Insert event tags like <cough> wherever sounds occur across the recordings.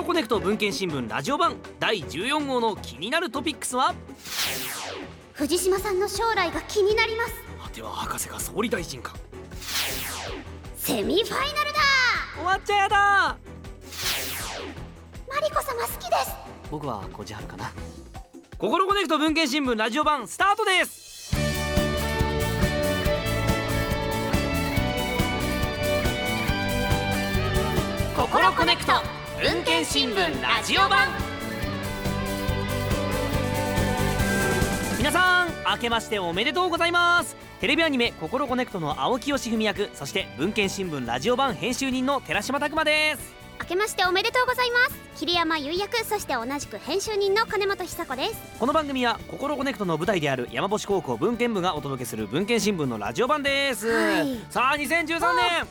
ココロコネクト文研新聞ラジオ版第14号の気になるトピックスは？藤島さんの将来が気になります。果ては博士が総理大臣か。セミファイナルだ！終わっちゃやだ！マリコ様好きです。僕はこじはるかな。ココロコネクト文研新聞ラジオ版スタートです！ココロコネクト文研新聞ラジオ版。皆さん明けましておめでとうございます。テレビアニメ「ココロコネクト」の青木義文役そして文研新聞ラジオ版編集人の寺島拓篤です。明けましておめでとうございます。桐山唯役そして同じく編集人の金元寿子です。この番組はココロコネクトの舞台である山星高校文研部がお届けする文研新聞のラジオ版です、はい。さあ2013年。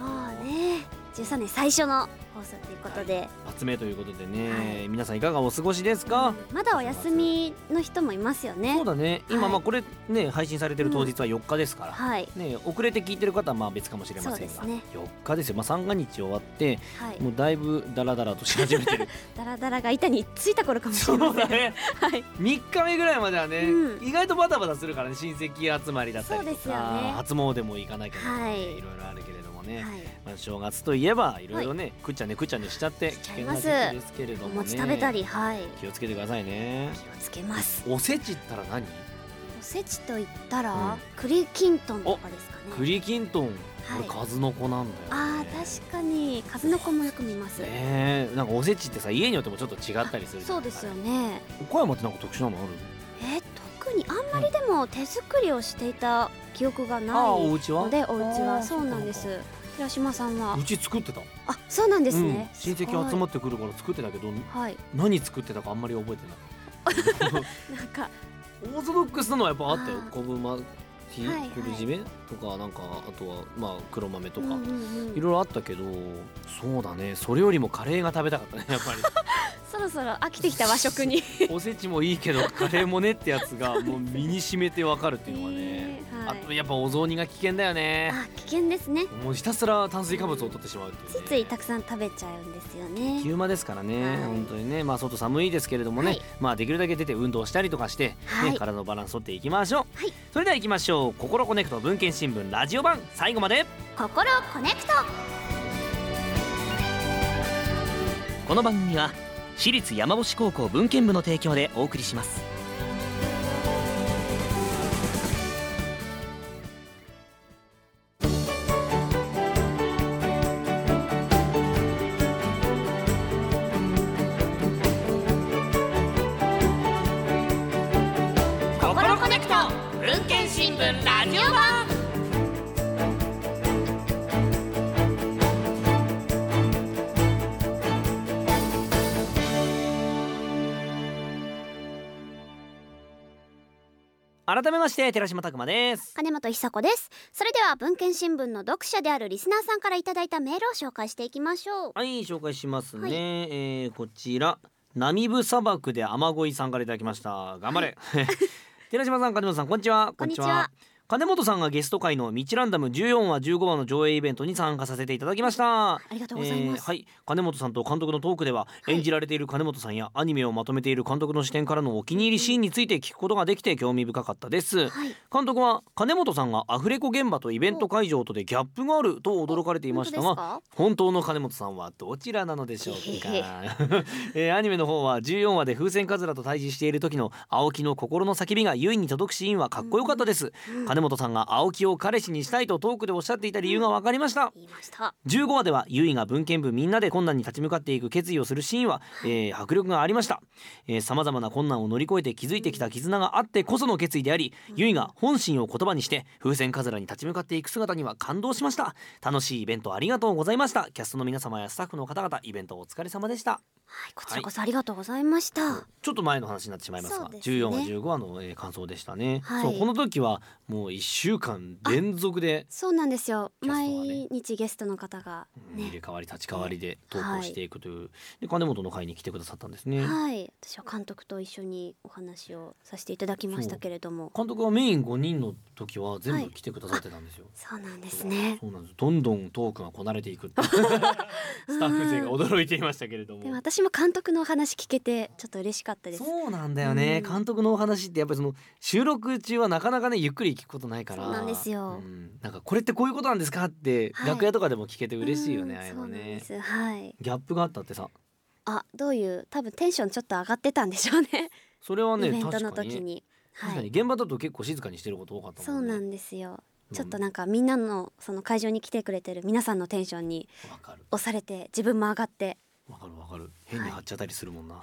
もうね13年最初の放送ということで、発明ということでね、はい。皆さんいかがお過ごしですか、まだお休みの人もいますよね。そうだね。今はい。まあこれね配信されてる当日は4日ですから、はい。ね、遅れて聞いてる方はまあ別かもしれませんが、そうですね。4日ですよ、まあ、三が日終わってはい。もうだいぶダラダラとし始めてる。<laughs> ダラダラが板についた頃かもしそれません。うだね。<laughs> はい。3日目ぐらいまではね、うん。意外とバタバタするからね。親戚集まりだったりとそうですよか、ね。初詣も行かなきゃならない、はい。いろいろあるけれどもね、はいまあ、正月といえばいろいろね、くっちゃねくっちゃねしちゃってし危険な時期ですけれどおもね。餅食べたりはい。気をつけてくださいね。気をつけます。おせちったら何？おせちと言ったら、うん。栗きんとんとかですかね。栗きんとん、はい。これ数の子なんだよ、ね、あー確かに。数の子もよく見ます、ねえ。なんかおせちってさ家によってもちょっと違ったりするそうですよね。岡山ってなんか特殊なのあるえ特にあんまりでも手作りをしていた記憶があないあお家は？のでお家は。そうなんです寺島さんは。うち作ってたあそうなんですうん。ね、親戚集まってくるから作ってたけどはい。何作ってたかあんまり覚えてない。<laughs> なんか。オーソドックスなのはやっぱあったよ。あー。昆布巻きはいはい。昆布締めとかなんかあとはまあ黒豆とか、うんうんうん。いろいろあったけどそうだね。それよりもカレーが食べたかったねやっぱり。<laughs> そろそろ飽きてきた和食に。<laughs> おせちもいいけどカレーもねってやつがもう身に染めてわかるっていうのはね、えーはい。あとやっぱお雑煮が危険だよね。あ危険ですね。もうひたすら炭水化物を取ってしまうっていう、ね、ついついたくさん食べちゃうんですよね。急間ですからね、はい。本当にね。まあ外寒いですけれどもね、はい。まあできるだけ出て運動したりとかして、ねはい。体のバランス取っていきましょう、はい。それでは行きましょうココロコネクト文研新聞ラジオ版最後まで。ココロコネクト。この番組は私立山星高校文研部の提供でお送りします改めまして寺島拓磨です。金本久子です。それでは文献新聞の読者であるリスナーさんからいただいたメールを紹介していきましょう。はい紹介しますね、はい。えーこちらナミブ砂漠で雨乞いさんからいただきました。頑張れ、<laughs> 寺島さん金本さんこんにちは。こんにちは金本さんがゲスト会の「道ランダム14話15話」の上映イベントに参加させていただきました。ありがとうございます、えーはい。金本さんと監督のトークでは、い。演じられている金本さんやアニメをまとめている監督の視点からのお気に入りシーンについて聞くことができて興味深かったです。はい。監督は金本さんがアフレコ現場とイベント会場とでギャップがあると驚かれていましたが本当の金本さんはどちらなのでしょうか、えーアニメの方は14話で風船カズラと対峙している時の青木の心の叫びが優位に届くシーンはかっこよかったです、金本さんが青木を彼氏にしたいとトークでおっしゃっていた理由が分かりました、言いました。15話では優位が文献部みんなで困難に立ち向かっていく決意をするシーンは、えー <laughs> 迫力がありました。さまざまな困難を乗り越えて築いてきた絆があってこその決意であり優位が本心を言葉にして風船カズラに立ち向かっていく姿には感動しました。楽しいイベントありがとうございました。キャストの皆様やスタッフの方々イベントお疲れ様でした。はいこちらこそありがとうございました、ちょっと前の話になってしまいますがすね。14話15話の、えー感想でしたね、はい。そうこの時はももう1週間連続で、そうなんですよ。毎日ゲストの方がうん入れね替わり立ち替わりで投稿していくという、で金本の会に来てくださったんですね、はい。私は監督と一緒にお話をさせていただきましたけれども。監督はメイン5人の時は全部来てくださってたんですよ、そうなんですね。そう。なんです。どんどんトークがこなれていく <laughs> スタッフ勢が驚いていましたけれども。でも私も監督のお話聞けてちょっと嬉しかったです。そうなんだよね、うん。監督のお話ってやっぱりその収録中はなかなかねゆっくり聞くことないから。そうなんですよ。うん。なんかこれってこういうことなんですか？って、はい。楽屋とかでも聞けて嬉しいよね、うんああいうのそうなんでねす。はい。ギャップがあったってさ。あどういう？多分テンションちょっと上がってたんでしょうね。それはねイベントの時に。確はい。かに。現場だと結構静かにしてること多かったもんね。そうなんですよ。うんちょっとなんかみんなのその会場に来てくれてる皆さんのテンションに押されて自分も上がって。わかるわかる。変に張っちゃったりするもんな。わ、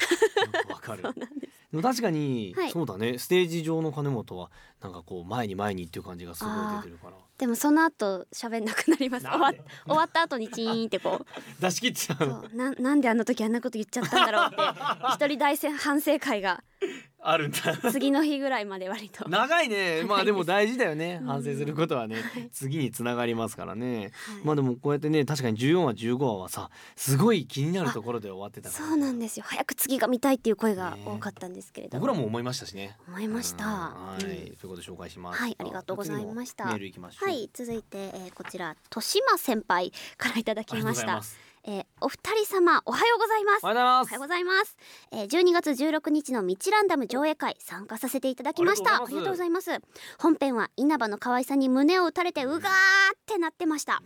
かる。<laughs> そうなんです確かに、はい。そうだね。ステージ上の金本はなんかこう前に前にっていう感じがすごい出てるから。でもその後喋んなくなります。終わなんで？終わった後にチーンってこう。<laughs> 出し切っちゃうう。ななんであの時あんなこと言っちゃったんだろうって。一人大反省会があるんだ。次の日ぐらいまで割と。長いね。まあでも大事だよね。うん。反省することはね。次につながりますからね。はい。まあでもこうやってね確かに14話15話はさすごい気になるところで終わってたそうなんですよ。早く次が見たいっていう声が多かったんですけれど僕らも思いましたしね。思いました。うんはい、うん。ということで紹介します。はいありがとうございました。次のメールいきましょう。はい続いて、えーこちら豊島先輩からいただきありがとうましたございますえーお二人様おはようございます。おはようございます。おはようございます、えー、12月16日のミチランダム上映会参加させていただきました。あありがとうございます。本編は稲葉の可愛さに胸を打たれてうがーってなってました。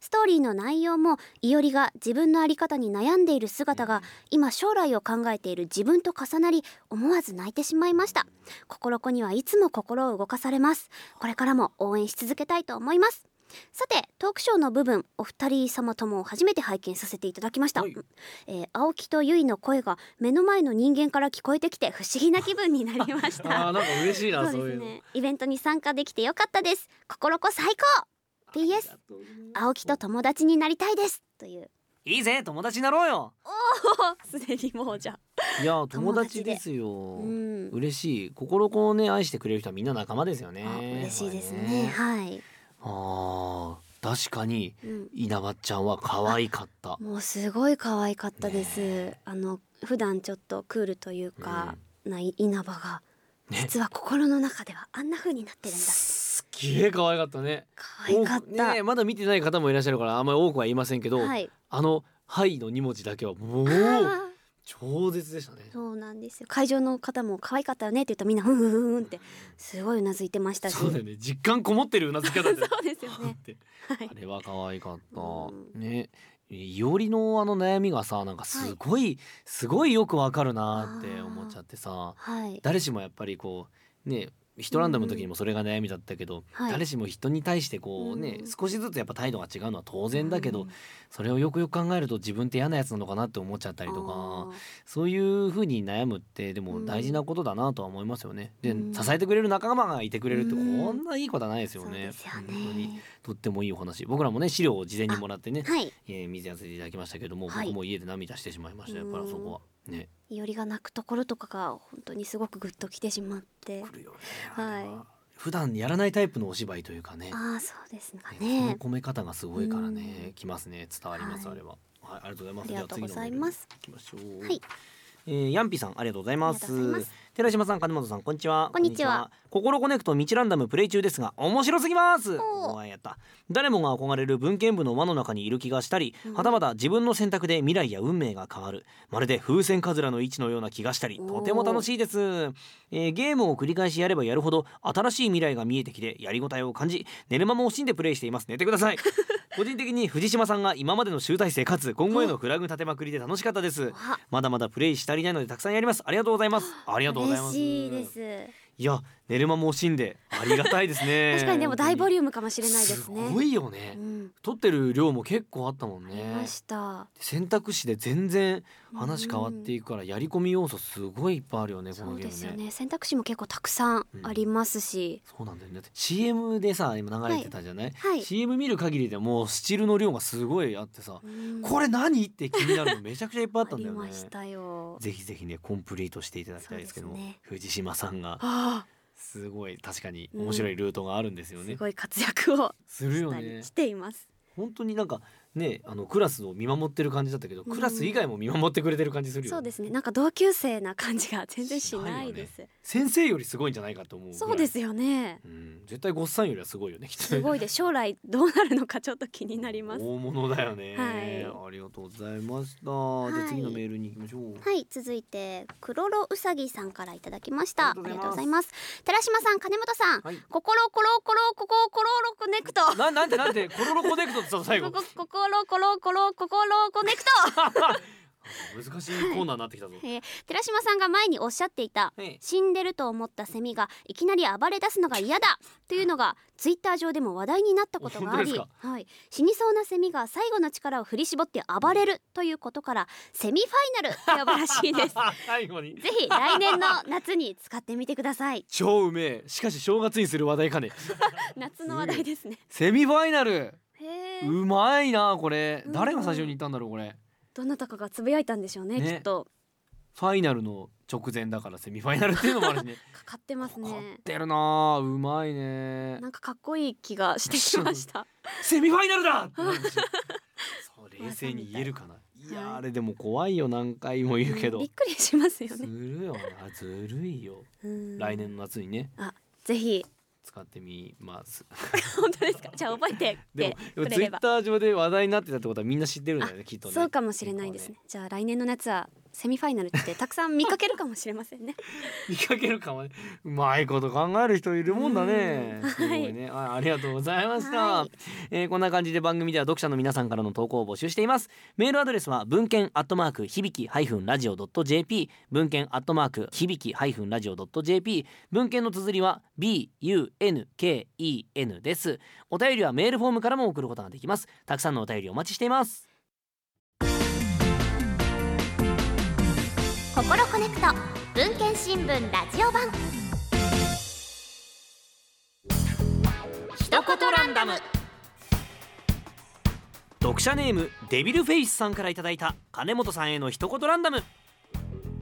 ストーリーの内容もいおりが自分の在り方に悩んでいる姿が今将来を考えている自分と重なり思わず泣いてしまいました。心子にはいつも心を動かされます。これからも応援し続けたいと思いますさてトークショーの部分お二人様とも初めて拝見させていただきました、はい。えー青木と結衣の声が目の前の人間から聞こえてきて不思議な気分になりましあたーなんか嬉しいなそういうねイベントに参加できてよかったです。心子最高。PS 青木と友達になりたいです。といういいぜ友達になろうよ。すでにもうじゃいや友友達ですよ、うん。嬉しい。心子をね愛してくれる人はみんな仲間ですよね。あ嬉しいですこれね。はい、あー確かにうん、稲葉ちゃんは可愛かった。もうすごい可愛かったです、ね。あの普段ちょっとクールというか、ない稲葉が。ね。実は心の中ではあんな風になってるんだ。すっげえ可愛かったね。可愛かった、ねまだ見てない方もいらっしゃるからあんまり多くは言いませんけど、はい。あの「はい」の2文字だけはもうあー <laughs> 超絶でしたね。そうなんですよ。会場の方も可愛かったよねって言うとみんなふんふんふんってすごいうなずいてましたし。そうだよね。実感こもってるうなずき方で。そうですよね。<laughs> はい。あれは可愛かった、うん。ね。いおりのあの悩みがさなんかすごい、すごいよくわかるなって思っちゃってさ。はい。誰しもやっぱりこうねヒトランダムの時にもそれが悩みだったけど、はい。誰しも人に対してこうね、うん。少しずつやっぱ態度が違うのは当然だけど、うんそれをよくよく考えると自分って嫌なやつなのかなって思っちゃったりとかあそういう風に悩むってでもうん。大事なことだなとは思いますよね。で、うん。支えてくれる仲間がいてくれるってこうん。んないいことはないですよね。よ本当にねとってもいいお話。僕らもね資料を事前にもらってね、はい。えー見せさせていただきましたけども、はい。僕も家で涙してしまいましたやっぱりそこはね。いおりが泣くところとかが本当にすごくグッときてしまって。来るよね、は。い。普段やらないタイプのお芝居というかね。ああそうですかね。ね込め方がすごいからね、うん。きますね伝わります、はいあれは。はい。ありがとうございます。ありがとうございます。いきましょう。はい。えー、ヤンピさんありがとうございます寺島さん金本さんこんにちは。こんにちは。心コネクトミチランダムプレイ中ですが面白すぎます。おやった。誰もが憧れる文献部の輪の中にいる気がしたり、うん。はたまた自分の選択で未来や運命が変わる。まるで風船カズラの位置のような気がしたりとても楽しいです、えーゲームを繰り返しやればやるほど新しい未来が見えてきてやりごたえを感じ寝る間も惜しんでプレイしています。寝てください。<laughs> 個人的に藤島さんが今までの集大成かつ今後へのフラグ立てまくりで楽しかったです。わ。まだまだプレイし足りないのでたくさんやります。ありがとうございます。ありがとう嬉しいです。いや寝る間も惜しんでありがたいですね。<laughs> 確かにでも大ボリュュームかもしれないですね。すごいよね、うん。撮ってる量も結構あったもんありねました。選択肢で全然話変わっていくからやり込み要素すごいいっぱいあるよねこそのゲームね。うですよね。選択肢も結構たくさんありますし、そうなんだよね。CM でさ今流れてたじゃない、はい。CM 見る限りでもうスチールの量がすごいあってさ、うん。これ何？って気になるのめちゃくちゃいっぱいあったんだよね。ありましたよ。ぜひぜひねコンプリートしていただきたいですけども、ね。藤島さんが。あすごい確かに面白いルートがあるんですよね、すごい活躍をするよね。しています。本当になんかねあのクラスを見守ってる感じだったけど、うん。クラス以外も見守ってくれてる感じするよね。そうですね。なんか同級生な感じが全然しないです。先生よりすごいんじゃないかと思うそうですよね。うん、絶対ゴッサンよりはすごいよねすごいで将来どうなるのかちょっと気になります。大物だよね、はい。ありがとうございました、じい。ゃあ次のメールに行きましょう。はい。続いてクロロウサギさんからいただきました。あありりがとうございます。寺島さん金本さん、はい。心コロコロコココロロコネクトななんてなんてコロロコネクトってさ最後ここ心コロコロココロコネクト。<laughs> 難しいコーナーになってきたぞ、えー寺島さんが前におっしゃっていたはい。死んでると思ったセミがいきなり暴れ出すのが嫌だというのがツイッター上でも話題になったことがあり、はい、死にそうなセミが最後の力を振り絞って暴れるということからセミファイナルと呼ぶらしいです。<laughs> 最後に。ぜひ来年の夏に使ってみてください。超うめえ。しかし正月にする話題かね。<laughs> 夏の話題ですね。セミファイナルうまいなこれ。うん。誰が最初に言ったんだろうこれ。どなたかがつぶやいたんでしょうねね。きっと。ファイナルの直前だからセミファイナルっていうのもあるしね。<laughs> かかってますかかねってるなあうまいね。なんかかっこいい気がしてきました。<laughs> セミファイナルだ！<laughs> そう冷静に言えるかな。い。やはいあれでも怖いよ何回も言うけど。びっくりしますよすねるよなずるいよ。うん。来年の夏にね。ぜひ使ってみます。<laughs> 本当ですか？じゃあ覚えてでもツイッター上で話題になってたってことはみんな知ってるんだよねきっとね。そうかもしれないですね。じゃあ来年の夏はセミファイナルってたくさん見かけるかもしれませんね。<laughs> 見かけるかもね。うまいこと考える人いるもんだね。うん。すごいね、あありがとうございました、はい。えーこんな感じで番組では読者の皆さんからの投稿を募集しています。メールアドレスは文献アットマーク響きハイフンラジオドット JP 文献アットマーク響きハイフンラジオドット JP 文献の綴りは BUNKEN です。お便りはメールフォームからも送ることができます。たくさんのお便りお待ちしています心コネクト文献新聞ラジオ版。一言ランダム。読者ネームデビルフェイスさんからいただいた金本さんへの一言ランダム。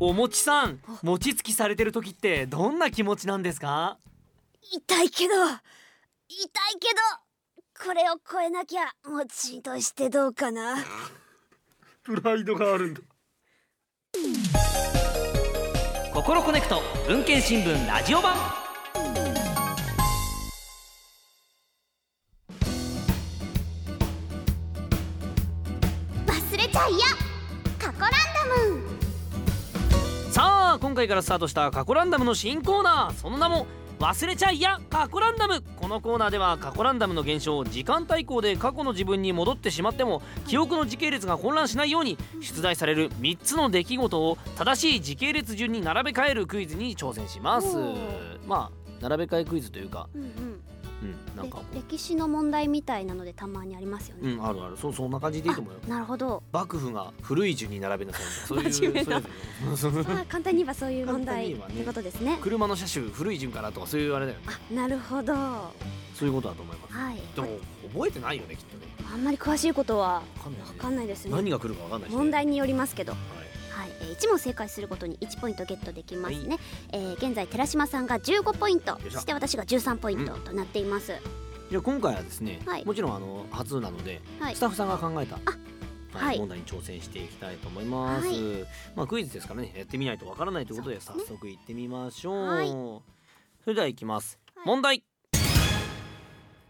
おもちさん餅つきされてる時ってどんな気持ちなんですか？痛いけど痛いけどこれを超えなきゃもちとしてどうかな。プライドがあるんだ心コネクト文献新聞ラジオ版。忘れちゃいや。過去ランダム。さあ今回からスタートした過去ランダムの新コーナー。その名も忘れちゃいや過去ランダムこのコーナーでは過去ランダムの現象時間対抗で過去の自分に戻ってしまっても記憶の時系列が混乱しないように出題される3つの出来事を正しい時系列順に並べ替えるクイズに挑戦します。まあ並べ替えクイズというかうんうんうんなんか。歴史の問題みたいなのでたまにありますようね、うんあるある。そうそんな感じでいいと思うよ。なるほど。幕府が古い順に並べなさい。みたいなそういうそういう。まあ <laughs> 簡単に言えばそういう問題ね。ってことですね。車の車種古い順からとかそういうあれだよね。あなるほど。はそういうことだと思います。い。でも覚えてないよねきっとね。あんまり詳しいことはわかんないですね。何が来るかわかんない問題によりますけど。はいはい、えー、1問正解するごとに1ポイントゲットできますね、えー現在寺島さんが15ポイント。そして私が13ポイントとなっています、じゃあ今回はですね、はい。もちろんあの初なので、はい。スタッフさんが考えたはいはい。問題に挑戦していきたいと思います、はい。まあクイズですからねやってみないとわからないということで早速行ってみましょう、はい。それではいきます、はい。問題。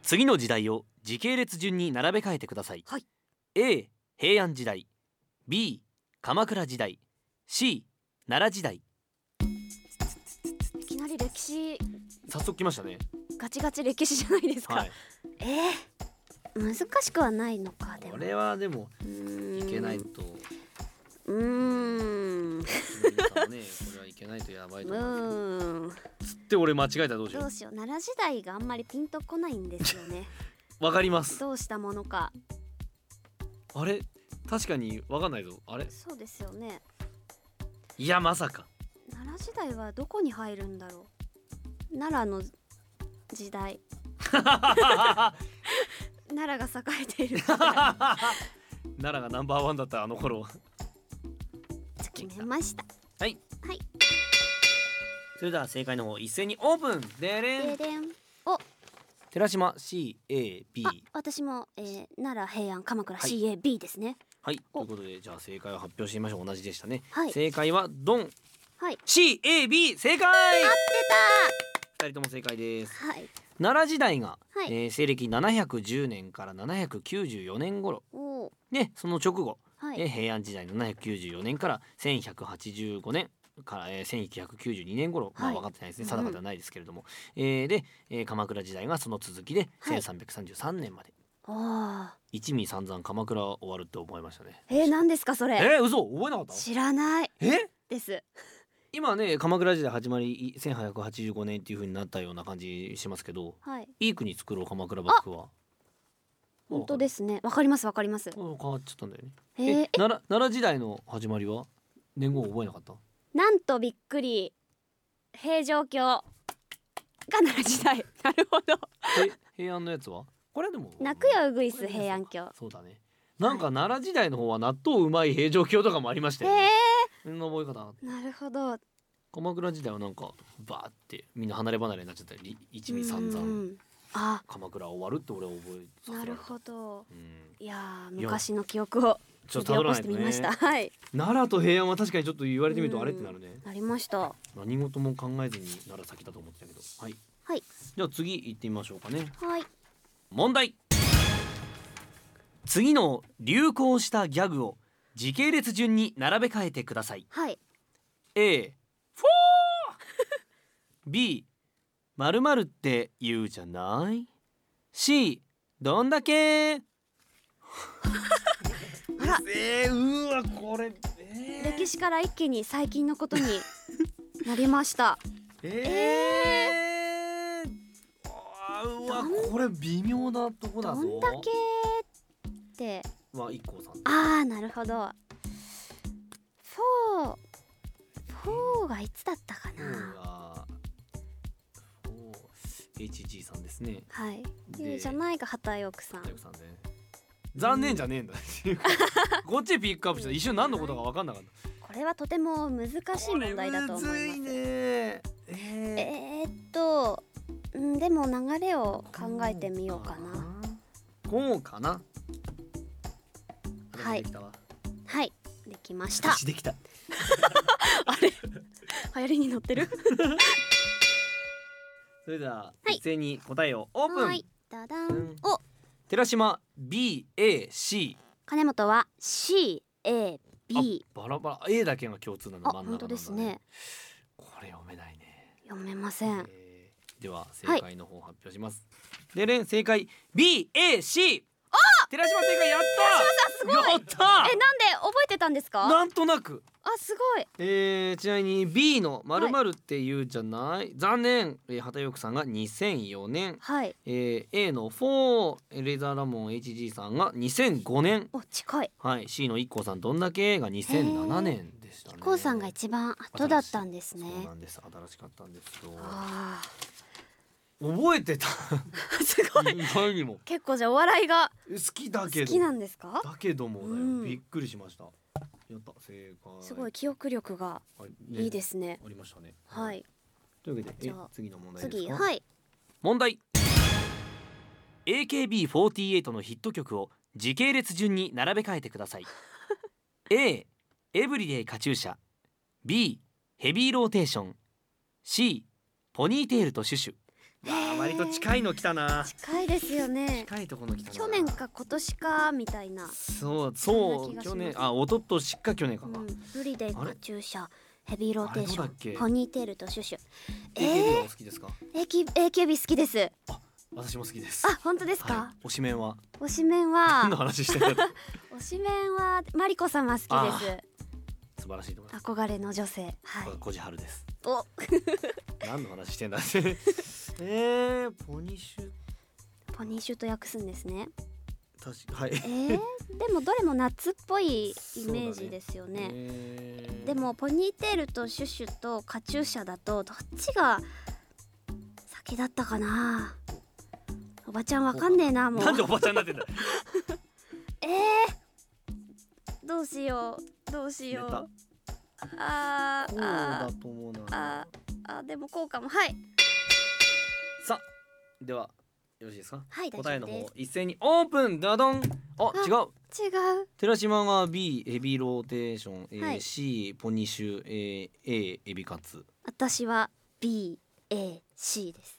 次の時代を時系列順に並べ替えてください、はい。A 平安時代。B 鎌倉時代 C 奈良時代。いきなり歴史。早速来ましたね。ガチガチ歴史じゃないですか、はい。えー、難しくはないのかでも。これはでもいけないと。うーん。う皆さんもねこれはいけないとやばいと思う。<laughs> ーん。つって俺間違えたらどうしよどうしよう。奈良時代があんまりピンとこないんですよね。う <laughs> わかります。どうしたものか。あれ？確かにわかんないぞ。あれ？そうですよね。いやまさか。奈良時代はどこに入るんだろう。奈良の時代。<laughs> 奈良が栄えている <laughs> 奈良がナンバーワンだったあの頃決めました。はい。はい。それでは正解の方一斉にオープン。でれん。ででん。寺島 CAB あ私も、えー、奈良平安鎌倉はい。CAB ですねはい。とおいうことでじゃあ正解を発表してみましょう。同じでしたね、はい。正解はドン。はい。CAB 正解。合って二人とも正解です。たはい。奈良時代が、はい。えー西暦710年から794年頃。お。おでその直後、はい、えー平安時代794年から1185年から、えー、1992年頃、まあ、はい。分かってないですね。うん定かではないですけれども、えーで、えー鎌倉時代がその続きではい。1333年まで、おー一味散々鎌倉終わるって思いましたね。えー、何ですかそれ？えー、嘘？覚えなかった？知らない。え？です。今ね鎌倉時代始まりい1885年っていう風になったような感じしますけどはい。いい国作ろう鎌倉幕府は？本当ですね。わかりますわかります。あ変わっちゃったんだよね。えー、え奈良奈良時代の始まりは？年号覚えなかった？なんとびっくり。平城京。が奈良時代。<laughs> なるほど。え平安のやつは？これでも。泣くよウグイス平安京。そうだね。なんか奈良時代の方は納豆うまい平城京とかもありましたえよね、ー、そんな覚え方なるほど。鎌倉時代はなんかバーってみんな離れ離れになっちゃったり一味散々うんあ。鎌倉終わるって俺は覚えなるほど。うん。いや昔の記憶をちょっとたどらないとね。みました、はい。奈良と平安は確かにちょっと言われてみるとうんあれってなるね。なりました。何事も考えずに奈良先だと思ってたけど。はい。はい。じゃあ次行ってみましょうかね。はい問題。次の流行したギャグを時系列順に並べ替えてください。はい。A フォー。<laughs> B まるまるって言うじゃない。C どんだけ。あら。えー、うわこれ、えー、歴史から一気に最近のことになりました。えー、あー。うわこれ微妙なとこだぞ。どんだけって。は一 k さんあーなるほど。フォーフォーがいつだったかな。HG さんですね。はい。じゃないが畑奥さん。大工さんね。残念じゃねえんだ。<laughs> こっちピックアップしたら一瞬何のことか分かんなかった。これはとても難しい問題だと思います。えー。えー、っとうんでも流れを考えてみようかな。こうかな。はい。はい。できました。私できた。<laughs> あれ？流行りに乗ってる？<laughs> それでははい。一斉に答えをオープン、はい。ダダン。うん。お。寺島 BAC 金本は CAB バラバラ。A だけが共通なのあ真ん中本当ですね。これ読めないね。読めません。えーでは正解の方発表します、でれん正解。BAC 寺島正解やった！すごい！やった！えなんで覚えてたんですか？なんとなく。あすごい。えー、ちなみに B のまるまるって言うじゃない、残念、えー、畑陽子さんが2004年、はい。えー、A の4レーザーラモン HG さんが2005年お近い。はい。C の IKKO さんどんだけが2007年でしたね。こうさんが一番後だったんですね。そうなんです。新しかったんですよ。あ覚えてた。ー <laughs> すごい。意外にも。結構じゃあお笑いが好きだけど。好きなんですか？だけどもだよ、うん。びっくりしました。やった。正解。すごい記憶力がはい。いいですね。ありましたね。はい。というわけでえじゃあ次の問題ですか？次。はい。問題。AKB48 のヒット曲を時系列順に並べ替えてください。<laughs> A Everyday カチューシャ。B ヘビーローテーション。C ポニーテールとシュシュ割と近いの来たな。近いですよね。近いところの来たな。去年か今年かみたいな。そうそう去年あ一昨年か去年かか、うん、 Everyday カチューシャヘビーローテーションポニーテールとシュシュ。AKB はえお好きですか、AKB 好きです。私も好きです。あ本当ですか、はい、推しメンは。推しメン何のは話してる <laughs> 推しメンはマリコ様好きあで素晴らしいと思います。す憧れの女性。はい。こじはるです。お。<laughs> 何の話してんだって。<laughs> えー、ポニッシュ。ポニーシュと訳すんですね。確かはい。えー、でもどれも夏っぽいイメージですよね。えー。でもポニーテールとシュシュとカチューシャだとどっちが先だったかな。おばちゃんわかんねえなもう。なんでおばちゃんになってんだ <laughs> えー、どうしようどうしよう。あーあだと思うな。ああでもこうかも。はい。さあではよろしいですか？はい大答えの方一斉にオープン。ダドンああ違う。違う。寺島が B ヘビーローテーション、えーはい。C ポニッシュ、えー A エビカツ。私は BAC です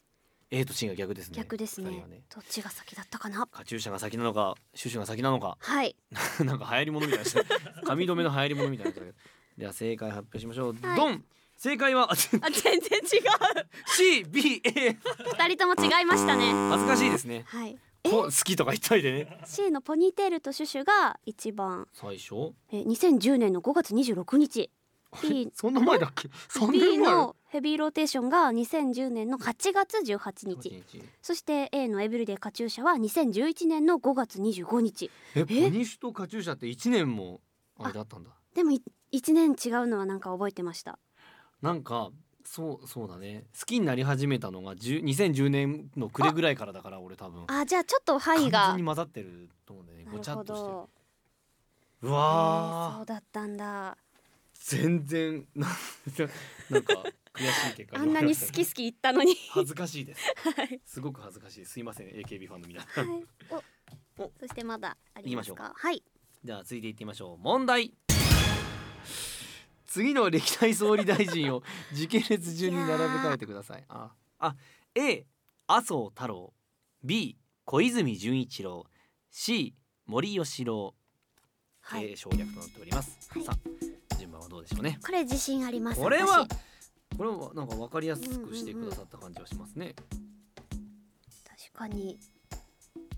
A と C が逆ですね。逆ですね。ね。どっちが先だったかな？カチューシャが先なのかシュシュが先なのか。はい。<laughs> なんか流行り物みたいな。髪留めの流行り物みたいなでは正解発表しましょう、はい。ドン。正解はああ全然違う。<laughs> C B A 二人とも違いましたね。恥ずかしいですね。はい。こ好きとか言っといてね。C のポニーテールとシュシュが一番。最初？え2010年の5月26日。B そんな前だっけ？そんな B 前のヘビーローテーションが2010年の8月18日。そして A のエブリデイカチューシャは2011年の5月25日。えポニッシュとカチューシャって一年もあれだったんだ。でもい1年違うのはなんか覚えてました。なんかそうそうだね。好きになり始めたのが10 2010年の暮れぐらいからだから俺多分。あじゃあちょっと範囲完が全に混ざってると思うんだよね。ごちゃっとしてうえー。わーそうだったんだ全然 <laughs> なんか悔しい結果あんなに好き好き言ったのに。恥ずかしいです。はい、すごく恥ずかしいす。いません AKB ファンの皆さん。はい、お。お。そしてまだあります行きましょかはい。では続いていってみましょう。問題。次の歴代総理大臣を時系列順に並べ替えてください。あ。あ A 麻生太郎。B 小泉純一郎。C 森喜朗。はい、えー省略となっております、はい。さあはどうでしょうね。これ自信ありますこれは私。これはなんか分かりやすくしてくださった感じはしますね、確かに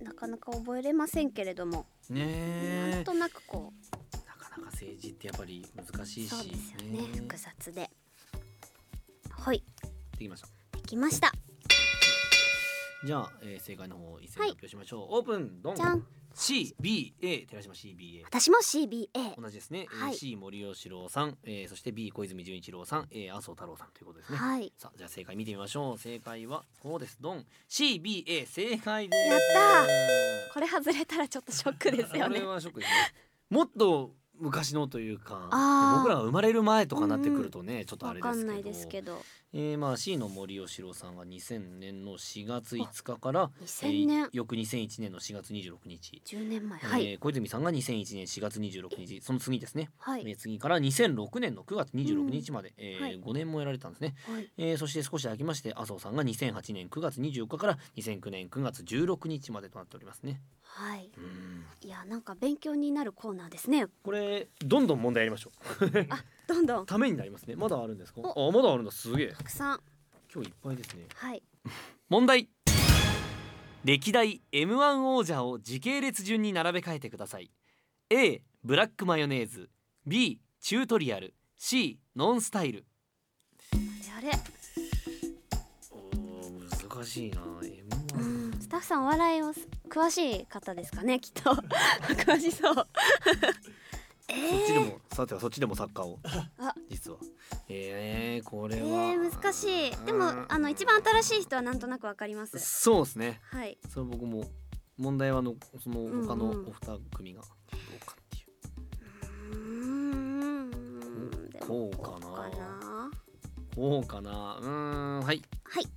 なかなか覚えれませんけれども、ねえ。なんとなくこなかなか政治ってやっぱり難しういし。そうですよね複雑で。はい。できました。できました。じゃあ、えー正解の方を一斉に発表しましょう、オープンドン。じゃん CBA 寺島 CBA 私も CBA 同じですね、えーはい。C 森喜朗さん、えーそして B 小泉純一郎さん、えー麻生太郎さんということですね、はい。さあじゃあ正解見てみましょう。正解はこうです。ドン。CBA 正解です。やったこれ外れたらちょっとショックですよこねれはショックですね。もっと昔のというか僕らが生まれる前とかなってくるとね、ちょっとあわれですけど。かんないですけど。えー、まあ C の森喜朗さんが2000年の4月5日から2000年。えー翌2001年の4月26日、10年前。はい、えー小泉さんが2001年4月26日。その次ですね、はい、えー次から2006年の9月26日まで、えーはい。5年もやられたんですね、はい。えーそして少し空きまして麻生さんが2008年9月24日から2009年9月16日までとなっておりますねはい。うん。いやなんか勉強になるコーナーですね。これどんどん問題やりましょう。あどんどん。ためになりますね。まだあるんですか？お。あまだあるんだ。すげえ。たくさん。今日いっぱいですね。はい。問題。歴代 M1 王者を時系列順に並べ替えてください。A ブラックマヨネーズ。B チュートリアル。C ノンスタイル。あれおー難しいな。M1 うんスタッフさんお笑いをす詳しい方ですかねきっと。<laughs> 詳しそう。え <laughs> そっちでー、もさてはそっちでもサッカーをあ。実は。えー、これえは、ー、難しい。でもあの一番新しい人はなんとなくわかります。そうですね。はい。それ僕も問題はあのその他のお二組がどうかっていう。うーん。こうかな。こうかな。こうかな。うーんはい。はい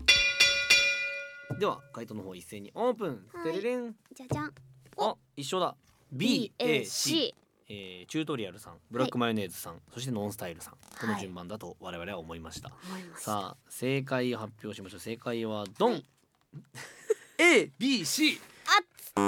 では回答の方一斉にオープン、はい。てれれん。じゃじゃん。あ一緒だ。BAC、えー、チュートリアルさんブラックマヨネーズさん、そしてノンスタイルさん。この順番だと我々は思いました、思いましたさあ正解発表しましょう。正解はドン、はい。ABC こ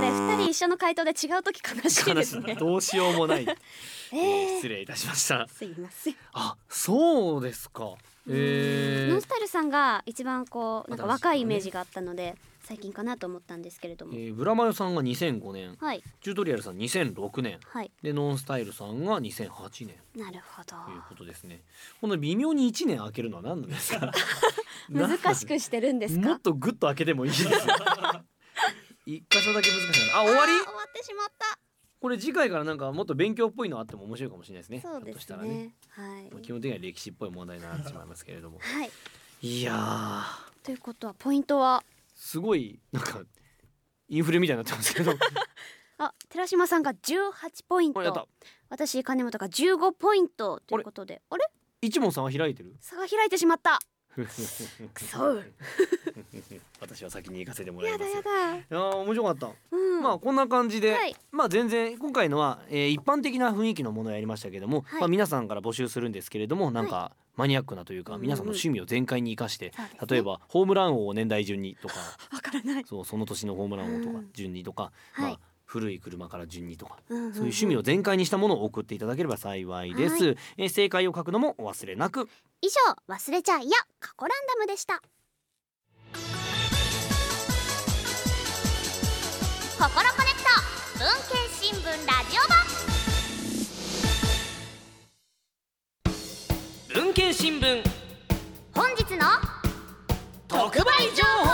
れ二人一緒の回答で違う時悲しいですね。どうしようもない、<laughs> えー。えー失礼いたしました。すいません。あそうですかえーノンスタイルさんが一番こうなんか若いイメージがあったので最近かなと思ったんですけれども、えー、ブラマヨさんが2005年はい。チュートリアルさん2006年はい。でノンスタイルさんが2008年なるほど。ということですね。この微妙に1年空けるのは何なんですか？<laughs> 難しくしてるんですか？もっとグッと開けてもいいですよ。<laughs> 一箇所だけ難しい。なあ終わり？終わってしまったこれ次回からなんかもっと勉強っぽいのあっても面白いかもしれないですね。そうですね。ね。はい。まあ基本的には歴史っぽい問題になってしまいますけれども。<laughs> はい。いやー。ということはポイントは？すごいなんかインフレみたいになってますけど。<laughs> あ寺島さんが18ポインあやった。ト私金本が15ポイントということで。あれ？一問さんは開いてる？差が開いてしまったくそ <laughs> 私は先に行かせてもらいやます。だやだ。いやー面白かった、うん。まあこんな感じで、はい。まあ全然今回のは、えー一般的な雰囲気のものをやりましたけども、はい。まあ皆さんから募集するんですけれどもなんかマニアックなというか、うんうん。皆さんの趣味を全開に生かして、そうですね。例えばホームラン王を年代順にとか <laughs> わからない。そうその年のホームラン王とかうん。順にとか、はい。まあ古い車から順にとか、うんうんうん。そういう趣味を全開にしたものを送っていただければ幸いです、はえー正解を書くのもお忘れなく。以上忘れちゃいや過去ランダムでした。ココロコネクト文研新聞ラジオ版。文研新聞。本日の特売情報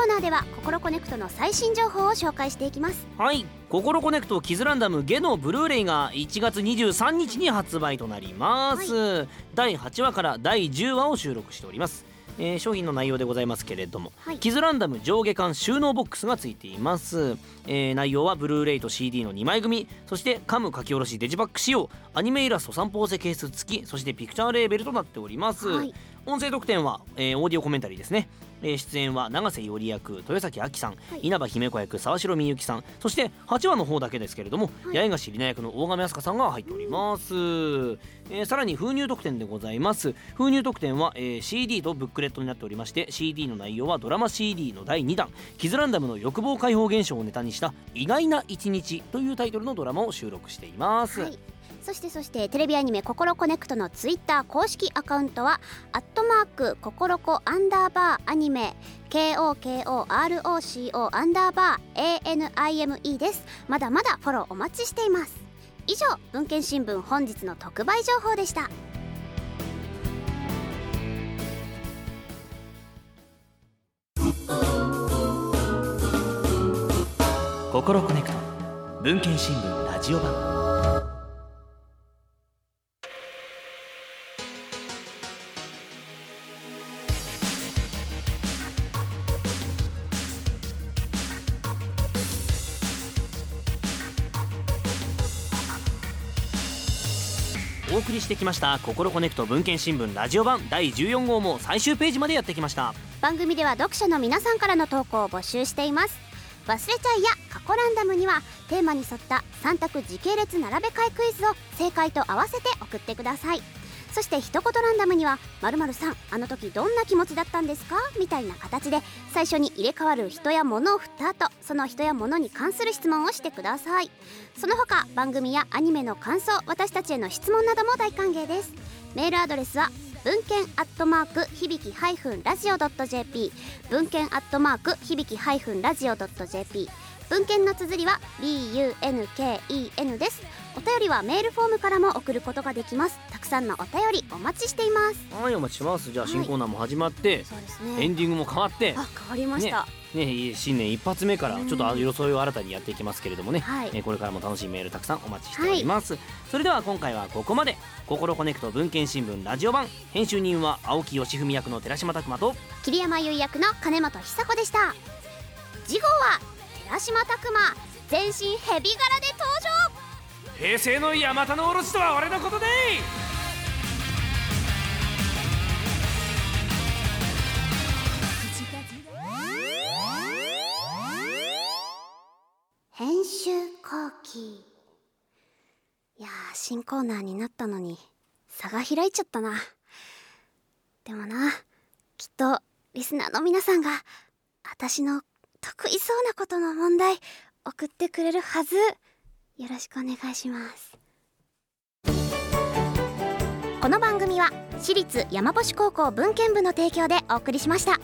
コーナーではココロコネクトの最新情報を紹介していきます。はい「ココロコネクトキズランダム下のブルーレイ」が1月23日に発売となります、第8話から第10話を収録しております、えー商品の内容でございますけれども、はい。キズランダム上下巻収納ボックスがついています、えー内容はブルーレイと CD の2枚組。そしてカム書き下ろしデジパック仕様アニメイラスト散歩せケース付き。そしてピクチャーレーベルとなっております、はい。音声特典は、えーオーディオコメンタリーですね、えー出演は永瀬より役豊崎亜紀さん、はい。稲葉姫子役沢城みゆきさんそして8話の方だけですけれども、はい。八重樫里奈役の大亀飛鳥さんが入っております、えーさらに封入特典でございます。封入特典は、えー CD とブックレットになっておりまして CD の内容はドラマ CD の第2弾「キズランダムの欲望解放現象」をネタにした「意外な一日」というタイトルのドラマを収録しています、はいそしてそしてテレビアニメ「ココロコネクト」のツイッター公式アカウントは「アットマークココロコアンダーバーアニメ」KOKOROCO アンダーバー ANIME です。まだまだフォローお待ちしています。以上文献新聞本日の特売情報でした。ココロコネクト文献新聞ラジオ版。してきました「ココロコネクト文献新聞ラジオ版」第14号も最終ページまでやってきました。番組では読者の皆さんからの投稿を募集しています。忘れちゃいや過去ランダムにはテーマに沿った3択時系列並べ替えクイズを正解と合わせて送ってください。そして一言ランダムには「まるさんあの時どんな気持ちだったんですか?」みたいな形で最初に入れ替わる人や物を振った後その人や物に関する質問をしてください。その他番組やアニメの感想私たちへの質問なども大歓迎です。メールアドレスは文献アットマーク響きハイフンラジオドット JP 文献アットマーク響きハイフンラジオドット JP 文献の綴りは BUNKEN です。お便りはメールフォームからも送ることができます。たくさんのお便りお待ちしています。はいお待ちしてます。じゃあはい新コーナーも始まって、そうですエねンディングも変わってあ変わりました、ね、新年一発目からちょっとあの装いを新たにやっていきますけれどもね、はい。えーこれからも楽しいメールたくさんお待ちしております、それでは今回はここまで「ココロコネクト文献新聞ラジオ版」編集人は青木義文役の寺島拓磨と桐山優役の金本久子でした。次号は寺島拓磨全身ヘビ柄で登場。平成のヤマタノオロチとは俺のことで編集後期。いやー新コーナーになったのに差が開いちゃったな。でもなきっとリスナーの皆さんが私の得意そうなことの問題送ってくれるはず。よろしくお願いします。この番組は私立山星高校文献部の提供でお送りしました。